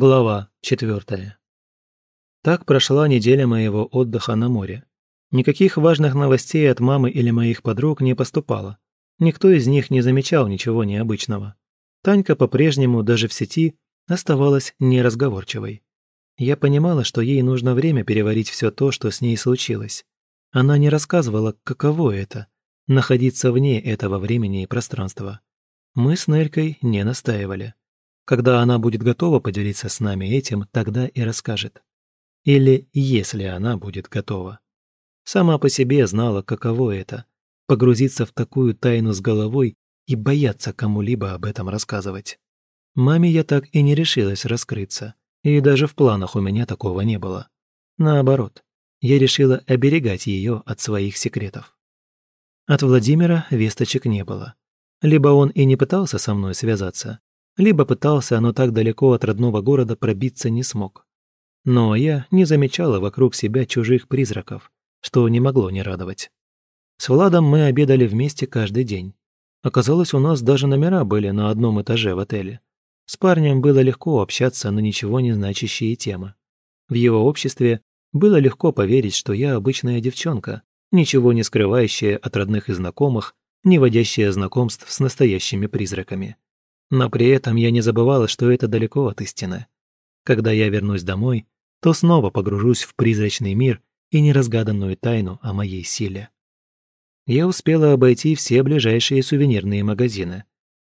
Глава четвертая. Так прошла неделя моего отдыха на море. Никаких важных новостей от мамы или моих подруг не поступало. Никто из них не замечал ничего необычного. Танька по-прежнему даже в сети оставалась неразговорчивой. Я понимала, что ей нужно время переварить все то, что с ней случилось. Она не рассказывала, каково это – находиться вне этого времени и пространства. Мы с Нелькой не настаивали. Когда она будет готова поделиться с нами этим, тогда и расскажет. Или если она будет готова. Сама по себе знала, каково это – погрузиться в такую тайну с головой и бояться кому-либо об этом рассказывать. Маме я так и не решилась раскрыться, и даже в планах у меня такого не было. Наоборот, я решила оберегать ее от своих секретов. От Владимира весточек не было. Либо он и не пытался со мной связаться, либо пытался, но так далеко от родного города пробиться не смог. Но я не замечала вокруг себя чужих призраков, что не могло не радовать. С Владом мы обедали вместе каждый день. Оказалось, у нас даже номера были на одном этаже в отеле. С парнем было легко общаться на ничего не значащие темы. В его обществе было легко поверить, что я обычная девчонка, ничего не скрывающая от родных и знакомых, не водящая знакомств с настоящими призраками. Но при этом я не забывала, что это далеко от истины. Когда я вернусь домой, то снова погружусь в призрачный мир и неразгаданную тайну о моей силе. Я успела обойти все ближайшие сувенирные магазины.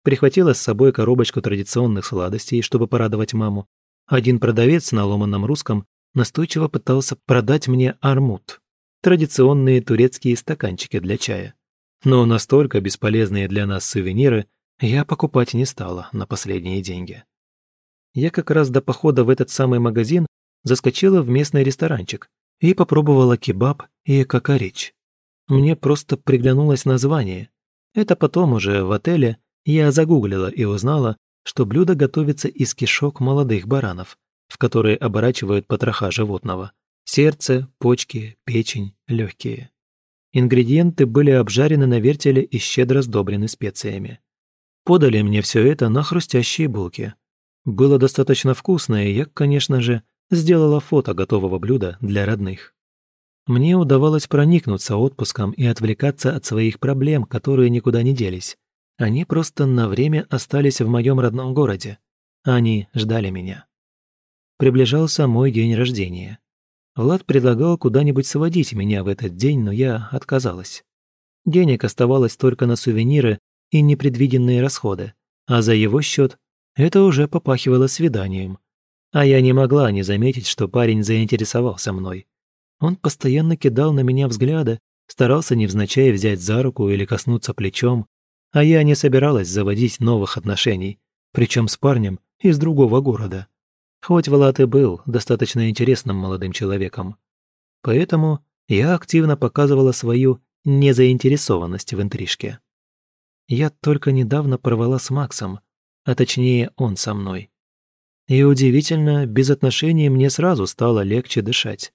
Прихватила с собой коробочку традиционных сладостей, чтобы порадовать маму. Один продавец на ломаном русском настойчиво пытался продать мне армут, традиционные турецкие стаканчики для чая. Но настолько бесполезные для нас сувениры я покупать не стала на последние деньги. Я как раз до похода в этот самый магазин заскочила в местный ресторанчик и попробовала кебаб и кокорич. Мне просто приглянулось название. Это потом уже в отеле я загуглила и узнала, что блюдо готовится из кишок молодых баранов, в которые оборачивают потроха животного. Сердце, почки, печень, легкие. Ингредиенты были обжарены на вертеле и щедро сдобрены специями. Подали мне все это на хрустящие булки. Было достаточно вкусно, и я, конечно же, сделала фото готового блюда для родных. Мне удавалось проникнуться отпуском и отвлекаться от своих проблем, которые никуда не делись. Они просто на время остались в моем родном городе. Они ждали меня. Приближался мой день рождения. Влад предлагал куда-нибудь сводить меня в этот день, но я отказалась. Денег оставалось только на сувениры и непредвиденные расходы, а за его счет это уже попахивало свиданием. А я не могла не заметить, что парень заинтересовался мной. Он постоянно кидал на меня взгляды, старался невзначай взять за руку или коснуться плечом, а я не собиралась заводить новых отношений, причем с парнем из другого города. Хоть Влад и был достаточно интересным молодым человеком. Поэтому я активно показывала свою незаинтересованность в интрижке. Я только недавно порвала с Максом, а точнее он со мной. И удивительно, без отношений мне сразу стало легче дышать.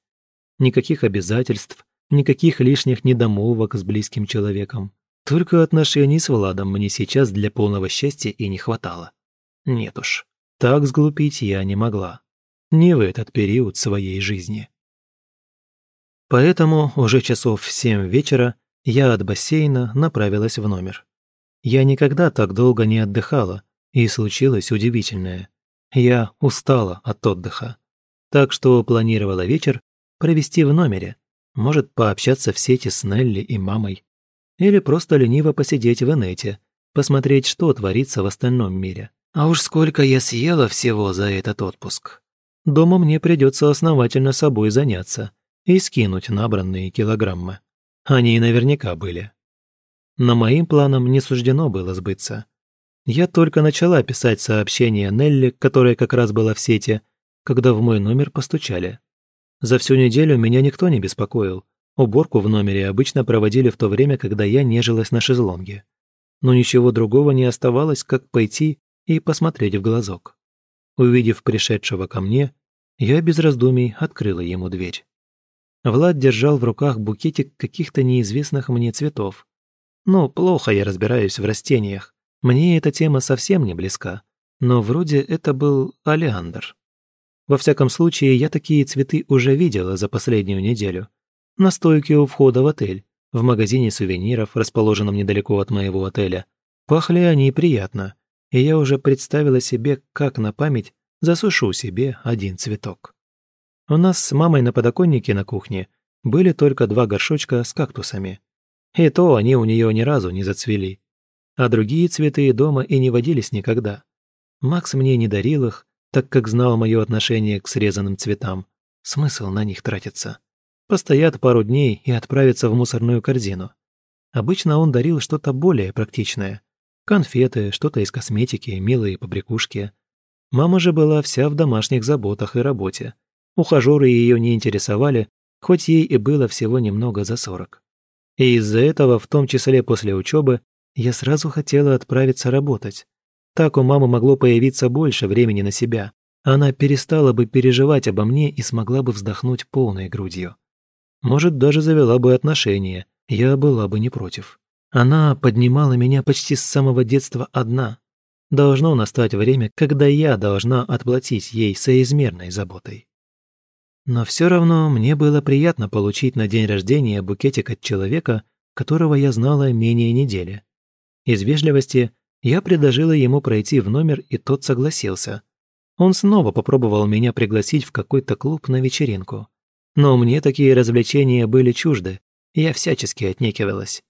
Никаких обязательств, никаких лишних недомолвок с близким человеком. Только отношений с Владом мне сейчас для полного счастья и не хватало. Нет уж, так сглупить я не могла. Не в этот период своей жизни. Поэтому уже часов в семь вечера я от бассейна направилась в номер. Я никогда так долго не отдыхала, и случилось удивительное. Я устала от отдыха. Так что планировала вечер провести в номере, может, пообщаться в сети с Нелли и мамой. Или просто лениво посидеть в инете, посмотреть, что творится в остальном мире. А уж сколько я съела всего за этот отпуск. Дома мне придется основательно собой заняться и скинуть набранные килограммы. Они наверняка были но моим планам не суждено было сбыться. Я только начала писать сообщение Нелли, которая как раз была в сети, когда в мой номер постучали. За всю неделю меня никто не беспокоил. Уборку в номере обычно проводили в то время, когда я нежилась на шезлонге. Но ничего другого не оставалось, как пойти и посмотреть в глазок. Увидев пришедшего ко мне, я без раздумий открыла ему дверь. Влад держал в руках букетик каких-то неизвестных мне цветов. Ну, плохо я разбираюсь в растениях. Мне эта тема совсем не близка. Но вроде это был олеандр. Во всяком случае, я такие цветы уже видела за последнюю неделю. На стойке у входа в отель, в магазине сувениров, расположенном недалеко от моего отеля. Пахли они приятно, и я уже представила себе, как на память засушу себе один цветок. У нас с мамой на подоконнике на кухне были только два горшочка с кактусами. И то они у нее ни разу не зацвели. А другие цветы дома и не водились никогда. Макс мне не дарил их, так как знал мое отношение к срезанным цветам. Смысл на них тратиться. Постоят пару дней и отправятся в мусорную корзину. Обычно он дарил что-то более практичное. Конфеты, что-то из косметики, милые побрякушки. Мама же была вся в домашних заботах и работе. Ухажеры ее не интересовали, хоть ей и было всего немного за сорок. И из-за этого, в том числе после учебы, я сразу хотела отправиться работать. Так у мамы могло появиться больше времени на себя. Она перестала бы переживать обо мне и смогла бы вздохнуть полной грудью. Может, даже завела бы отношения, я была бы не против. Она поднимала меня почти с самого детства одна. Должно настать время, когда я должна отплатить ей соизмерной заботой. Но все равно мне было приятно получить на день рождения букетик от человека, которого я знала менее недели. Из вежливости я предложила ему пройти в номер, и тот согласился. Он снова попробовал меня пригласить в какой-то клуб на вечеринку. Но мне такие развлечения были чужды, я всячески отнекивалась.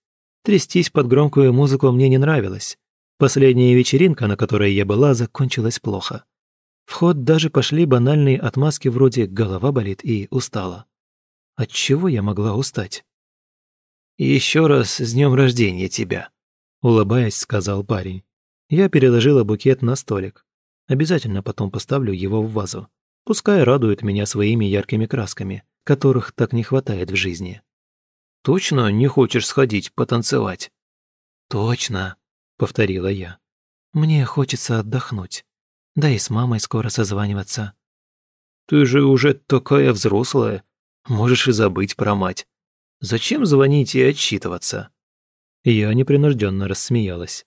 Трястись под громкую музыку мне не нравилось. Последняя вечеринка, на которой я была, закончилась плохо. В ход даже пошли банальные отмазки вроде «голова болит» и «устала». От чего я могла устать? «Еще раз с днем рождения тебя», — улыбаясь, сказал парень. Я переложила букет на столик. Обязательно потом поставлю его в вазу. Пускай радует меня своими яркими красками, которых так не хватает в жизни. «Точно не хочешь сходить потанцевать?» «Точно», — повторила я. «Мне хочется отдохнуть». Да и с мамой скоро созваниваться. Ты же уже такая взрослая. Можешь и забыть про мать. Зачем звонить и отчитываться?» Я непринужденно рассмеялась.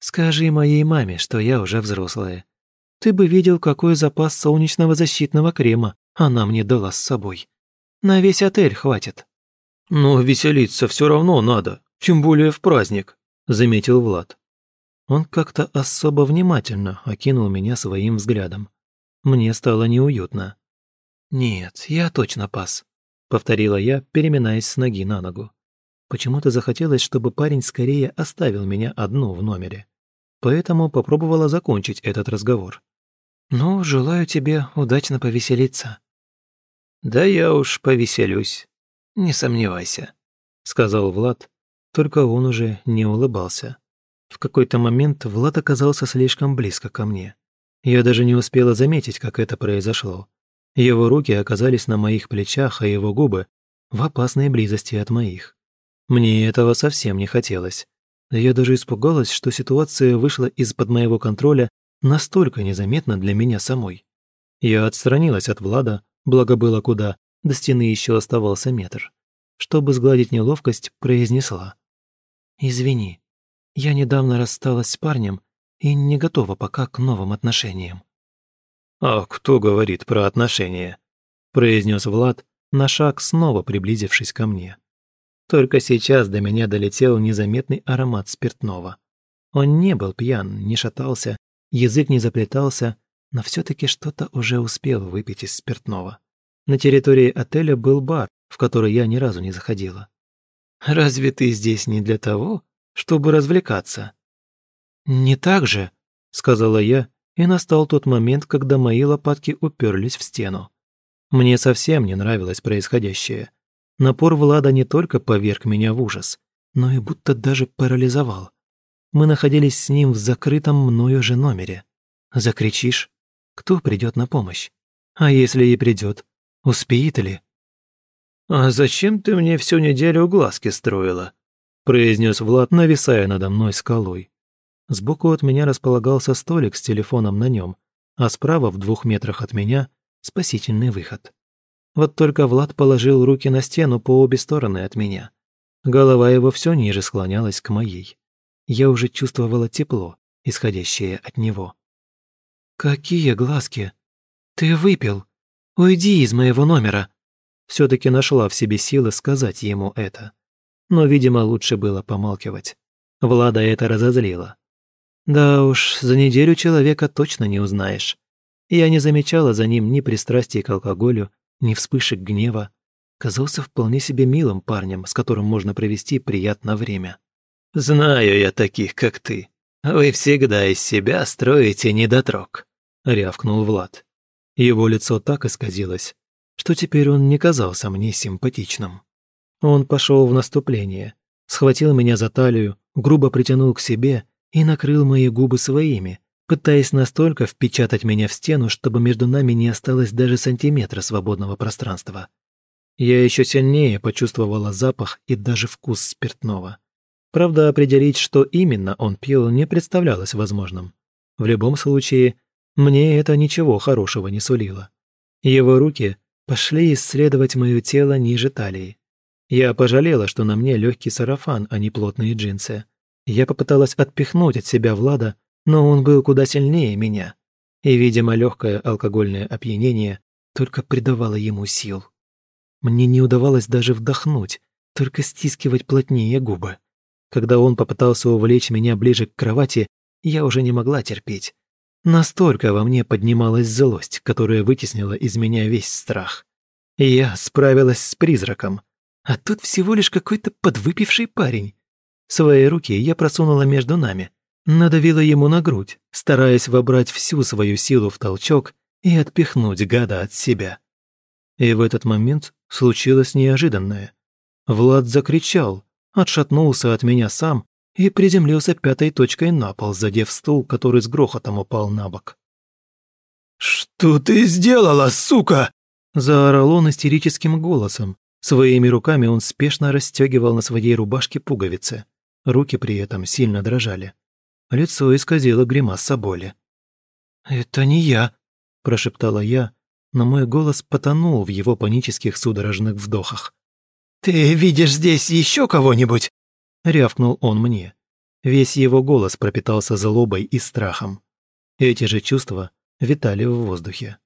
«Скажи моей маме, что я уже взрослая. Ты бы видел, какой запас солнечного защитного крема она мне дала с собой. На весь отель хватит». «Но веселиться все равно надо, тем более в праздник», — заметил Влад. Он как-то особо внимательно окинул меня своим взглядом. Мне стало неуютно. «Нет, я точно пас», — повторила я, переминаясь с ноги на ногу. Почему-то захотелось, чтобы парень скорее оставил меня одну в номере. Поэтому попробовала закончить этот разговор. «Ну, желаю тебе удачно повеселиться». «Да я уж повеселюсь, не сомневайся», — сказал Влад, только он уже не улыбался. В какой-то момент Влад оказался слишком близко ко мне. Я даже не успела заметить, как это произошло. Его руки оказались на моих плечах, а его губы в опасной близости от моих. Мне этого совсем не хотелось. Я даже испугалась, что ситуация вышла из-под моего контроля настолько незаметно для меня самой. Я отстранилась от Влада, благо было куда, до стены еще оставался метр. Чтобы сгладить неловкость, произнесла. «Извини, я недавно рассталась с парнем и не готова пока к новым отношениям». «А кто говорит про отношения?» – произнес Влад, на шаг снова приблизившись ко мне. Только сейчас до меня долетел незаметный аромат спиртного. Он не был пьян, не шатался, язык не заплетался, но все-таки что-то уже успел выпить из спиртного. На территории отеля был бар, в который я ни разу не заходила. «Разве ты здесь не для того, чтобы развлекаться. «Не так же», — сказала я, и настал тот момент, когда мои лопатки уперлись в стену. Мне совсем не нравилось происходящее. Напор Влада не только поверг меня в ужас, но и будто даже парализовал. Мы находились с ним в закрытом мною же номере. Закричишь, кто придет на помощь? А если и придет, успеет ли? «А зачем ты мне всю неделю глазки строила?» Произнес Влад, нависая надо мной скалой. Сбоку от меня располагался столик с телефоном на нем, а справа, в двух метрах от меня, спасительный выход. Вот только Влад положил руки на стену по обе стороны от меня. Голова его все ниже склонялась к моей. Я уже чувствовала тепло, исходящее от него. «Какие глазки?» «Ты выпил. Уйди из моего номера». Все-таки нашла в себе силы сказать ему это. Но, видимо, лучше было помалкивать. Влада это разозлило. Да уж, за неделю человека точно не узнаешь. Я не замечала за ним ни пристрастия к алкоголю, ни вспышек гнева. Казался вполне себе милым парнем, с которым можно провести приятное время. «Знаю я таких, как ты. Вы всегда из себя строите недотрог», — рявкнул Влад. Его лицо так исказилось, что теперь он не казался мне симпатичным. Он пошел в наступление, схватил меня за талию, грубо притянул к себе и накрыл мои губы своими, пытаясь настолько впечатать меня в стену, чтобы между нами не осталось даже сантиметра свободного пространства. Я еще сильнее почувствовала запах и даже вкус спиртного. Правда, определить, что именно он пил, не представлялось возможным. В любом случае, мне это ничего хорошего не сулило. Его руки пошли исследовать мое тело ниже талии. Я пожалела, что на мне легкий сарафан, а не плотные джинсы. Я попыталась отпихнуть от себя Влада, но он был куда сильнее меня. И, видимо, легкое алкогольное опьянение только придавало ему сил. Мне не удавалось даже вдохнуть, только стискивать плотнее губы. Когда он попытался увлечь меня ближе к кровати, я уже не могла терпеть. Настолько во мне поднималась злость, которая вытеснила из меня весь страх. Я справилась с призраком, а тут всего лишь какой-то подвыпивший парень. Свои руки я просунула между нами, надавила ему на грудь, стараясь вобрать всю свою силу в толчок и отпихнуть гада от себя. И в этот момент случилось неожиданное. Влад закричал, отшатнулся от меня сам и приземлился пятой точкой на пол, задев стул, который с грохотом упал на бок. «Что ты сделала, сука?» Заорал он истерическим голосом. Своими руками он спешно расстегивал на своей рубашке пуговицы. Руки при этом сильно дрожали. Лицо исказило гримаса боли. «Это не я», – прошептала я, но мой голос потонул в его панических судорожных вдохах. «Ты видишь здесь еще кого-нибудь?» — рявкнул он мне. Весь его голос пропитался злобой и страхом. Эти же чувства витали в воздухе.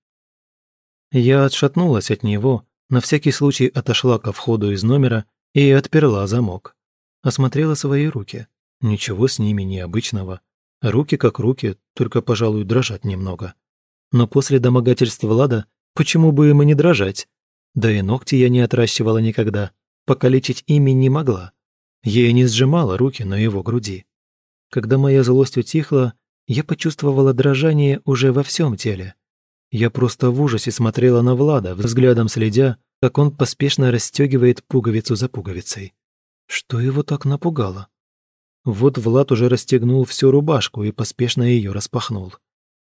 Я отшатнулась от него, на всякий случай отошла ко входу из номера и отперла замок. Осмотрела свои руки. Ничего с ними необычного. Руки как руки, только, пожалуй, дрожат немного. Но после домогательства Влада почему бы им и не дрожать? Да и ногти я не отращивала никогда покалечить ими не могла. Я не сжимала руки на его груди. Когда моя злость утихла, я почувствовала дрожание уже во всем теле. Я просто в ужасе смотрела на Влада, взглядом следя, как он поспешно расстегивает пуговицу за пуговицей. Что его так напугало? Вот Влад уже расстегнул всю рубашку и поспешно ее распахнул.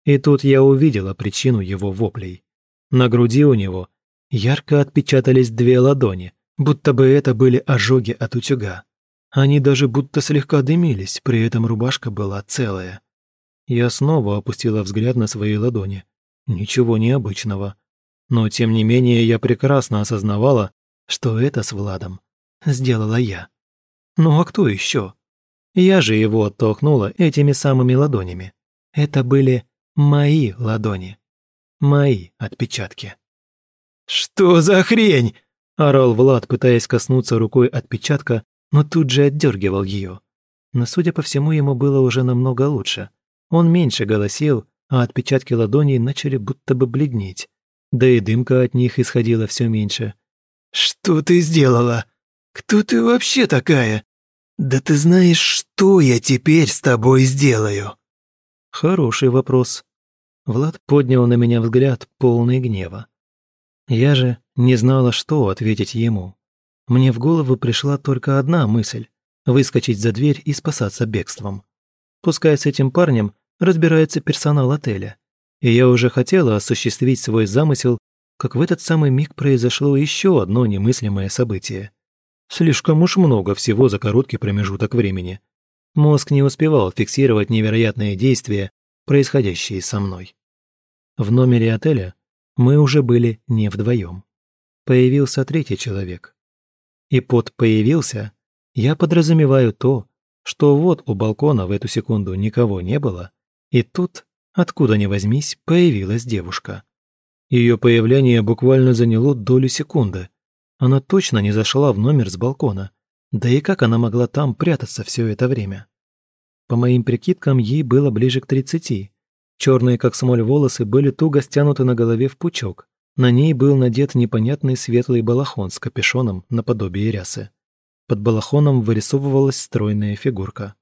И тут я увидела причину его воплей. На груди у него ярко отпечатались две ладони, будто бы это были ожоги от утюга. Они даже будто слегка дымились, при этом рубашка была целая. Я снова опустила взгляд на свои ладони. Ничего необычного. Но тем не менее я прекрасно осознавала, что это с Владом сделала я. Ну а кто еще? Я же его оттолкнула этими самыми ладонями. Это были мои ладони. Мои отпечатки. «Что за хрень?» – орал Влад, пытаясь коснуться рукой отпечатка, но тут же отдергивал ее. Но, судя по всему, ему было уже намного лучше. Он меньше голосил, а отпечатки ладоней начали будто бы бледнеть. Да и дымка от них исходила все меньше. «Что ты сделала? Кто ты вообще такая? Да ты знаешь, что я теперь с тобой сделаю?» Хороший вопрос. Влад поднял на меня взгляд, полный гнева. Я же не знала, что ответить ему. Мне в голову пришла только одна мысль – выскочить за дверь и спасаться бегством. Пускай с этим парнем разбирается персонал отеля. И я уже хотела осуществить свой замысел, как в этот самый миг произошло еще одно немыслимое событие. Слишком уж много всего за короткий промежуток времени. Мозг не успевал фиксировать невероятные действия, происходящие со мной. В номере отеля мы уже были не вдвоем. Появился третий человек. И под «появился» я подразумеваю то, что вот у балкона в эту секунду никого не было, и тут, откуда ни возьмись, появилась девушка. Ее появление буквально заняло долю секунды. Она точно не зашла в номер с балкона. Да и как она могла там прятаться все это время? По моим прикидкам, ей было ближе к тридцати. Черные, как смоль, волосы были туго стянуты на голове в пучок. На ней был надет непонятный светлый балахон с капюшоном наподобие рясы. Под балахоном вырисовывалась стройная фигурка.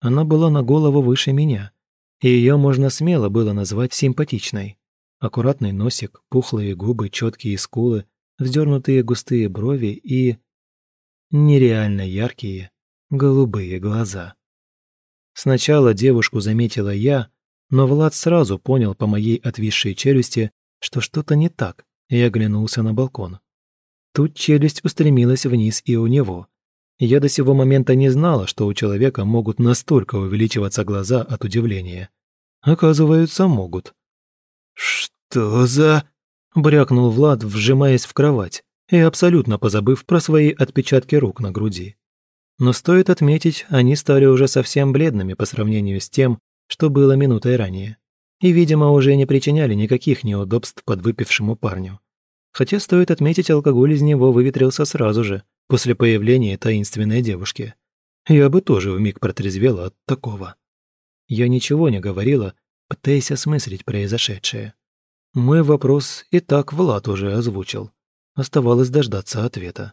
Она была на голову выше меня, и ее можно смело было назвать симпатичной. Аккуратный носик, пухлые губы, четкие скулы, вздернутые густые брови и... нереально яркие голубые глаза. Сначала девушку заметила я, но Влад сразу понял по моей отвисшей челюсти, что что-то не так, и оглянулся на балкон. Тут челюсть устремилась вниз и у него. Я до сего момента не знала, что у человека могут настолько увеличиваться глаза от удивления. Оказывается, могут. «Что за...» – брякнул Влад, вжимаясь в кровать и абсолютно позабыв про свои отпечатки рук на груди. Но стоит отметить, они стали уже совсем бледными по сравнению с тем, что было минутой ранее. И, видимо, уже не причиняли никаких неудобств подвыпившему парню. Хотя, стоит отметить, алкоголь из него выветрился сразу же, после появления таинственной девушки. Я бы тоже вмиг протрезвела от такого. Я ничего не говорила, пытаясь осмыслить произошедшее. Мой вопрос и так Влад уже озвучил. Оставалось дождаться ответа.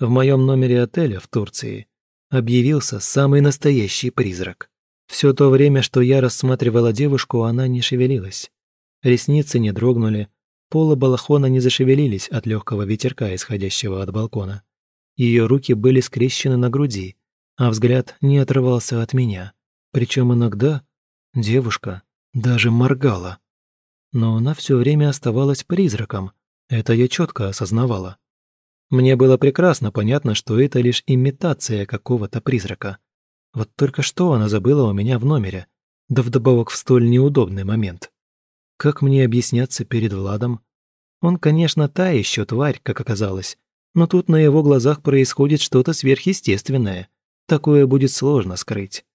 В моем номере отеля в Турции объявился самый настоящий призрак. Все то время, что я рассматривала девушку, она не шевелилась. Ресницы не дрогнули, полы балахона не зашевелились от легкого ветерка, исходящего от балкона. Ее руки были скрещены на груди, а взгляд не отрывался от меня. Причем иногда девушка даже моргала но она все время оставалась призраком. Это я четко осознавала. Мне было прекрасно понятно, что это лишь имитация какого-то призрака. Вот только что она забыла у меня в номере, да вдобавок в столь неудобный момент. Как мне объясняться перед Владом? Он, конечно, та еще тварь, как оказалось, но тут на его глазах происходит что-то сверхъестественное. Такое будет сложно скрыть.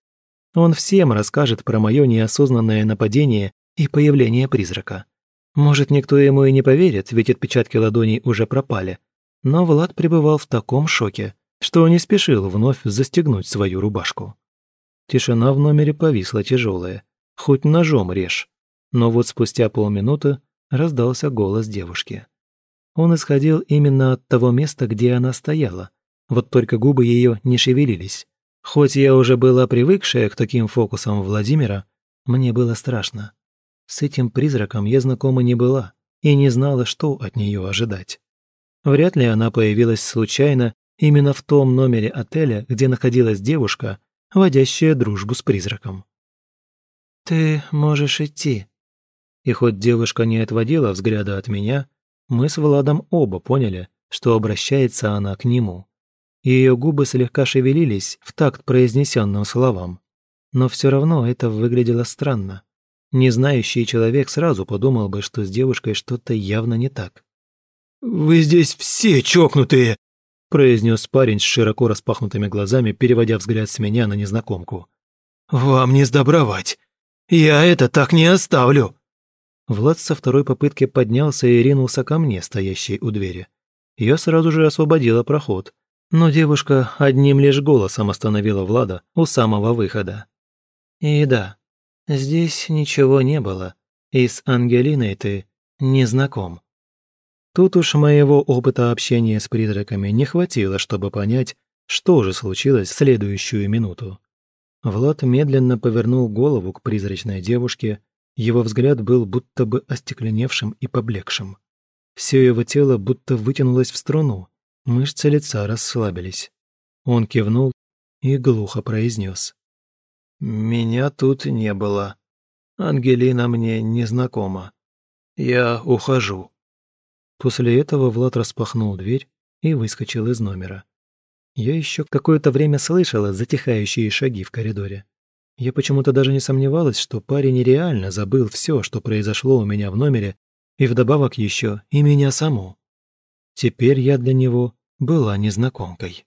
Он всем расскажет про мое неосознанное нападение и появление призрака. Может, никто ему и не поверит, ведь отпечатки ладоней уже пропали. Но Влад пребывал в таком шоке, что не спешил вновь застегнуть свою рубашку. Тишина в номере повисла тяжелая, хоть ножом режь. Но вот спустя полминуты раздался голос девушки. Он исходил именно от того места, где она стояла, вот только губы ее не шевелились. Хоть я уже была привыкшая к таким фокусам Владимира, мне было страшно. С этим призраком я знакома не была и не знала, что от нее ожидать. Вряд ли она появилась случайно именно в том номере отеля, где находилась девушка, водящая дружбу с призраком. «Ты можешь идти». И хоть девушка не отводила взгляда от меня, мы с Владом оба поняли, что обращается она к нему. Ее губы слегка шевелились в такт произнесенным словам. Но все равно это выглядело странно. Незнающий человек сразу подумал бы, что с девушкой что-то явно не так. «Вы здесь все чокнутые!» произнес парень с широко распахнутыми глазами, переводя взгляд с меня на незнакомку. «Вам не сдобровать! Я это так не оставлю!» Влад со второй попытки поднялся и ринулся ко мне, стоящей у двери. Я сразу же освободила проход, но девушка одним лишь голосом остановила Влада у самого выхода. «И да, Здесь ничего не было, и с Ангелиной ты не знаком. Тут уж моего опыта общения с призраками не хватило, чтобы понять, что же случилось в следующую минуту. Влад медленно повернул голову к призрачной девушке, его взгляд был будто бы остекленевшим и поблекшим. Все его тело будто вытянулось в струну, мышцы лица расслабились. Он кивнул и глухо произнес. «Меня тут не было. Ангелина мне не знакома. Я ухожу». После этого Влад распахнул дверь и выскочил из номера. Я еще какое-то время слышала затихающие шаги в коридоре. Я почему-то даже не сомневалась, что парень реально забыл все, что произошло у меня в номере, и вдобавок еще и меня саму. Теперь я для него была незнакомкой.